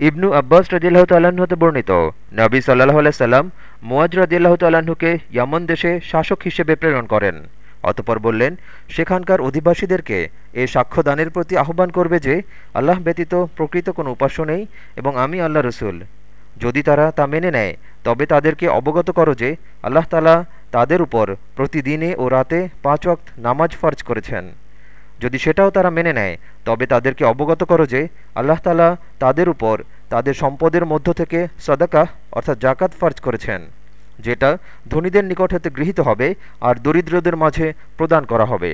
ইবনু আব্বাস রদিল্লাহ তাল্লাহ্ন হতে বর্ণিত। নবী সাল্লাহ আলাইসাল্লাম মুয়াজ রদিল্লাহ তাল্লাহ্নকে ইয়ামন দেশে শাসক হিসেবে প্রেরণ করেন। অতপর বললেন, সেখানকার অধিবাসীদেরকে এ সাক্ষ্যদানের প্রতি আহ্বান করবে যে, আল্লাহ ব্যতীত প্রকৃত কোনো উপাস্য নেই এবং আমি আল্লাহ রসুল। যদি তারা তা মেনে নেয়, তবে তাদেরকে অবগত করো যে, আল্লাহ তালা তাদের উপর প্রতিদিনে ও রাতে পাঁচ ওয়াক্ত নামাজ ফরজ করেছেন। যদি সেটাও তারা মেনে নেয়, তবে তাদেরকে অবগত করো যে আল্লাহ তালা তাদের উপর তাদের সম্পদের মধ্য থেকে সদাকাহ অর্থাৎ জাকাত ফার্জ করেছেন, যেটা ধনীদের নিকট হতে গৃহীত হবে আর দরিদ্রদের মাঝে প্রদান করা হবে।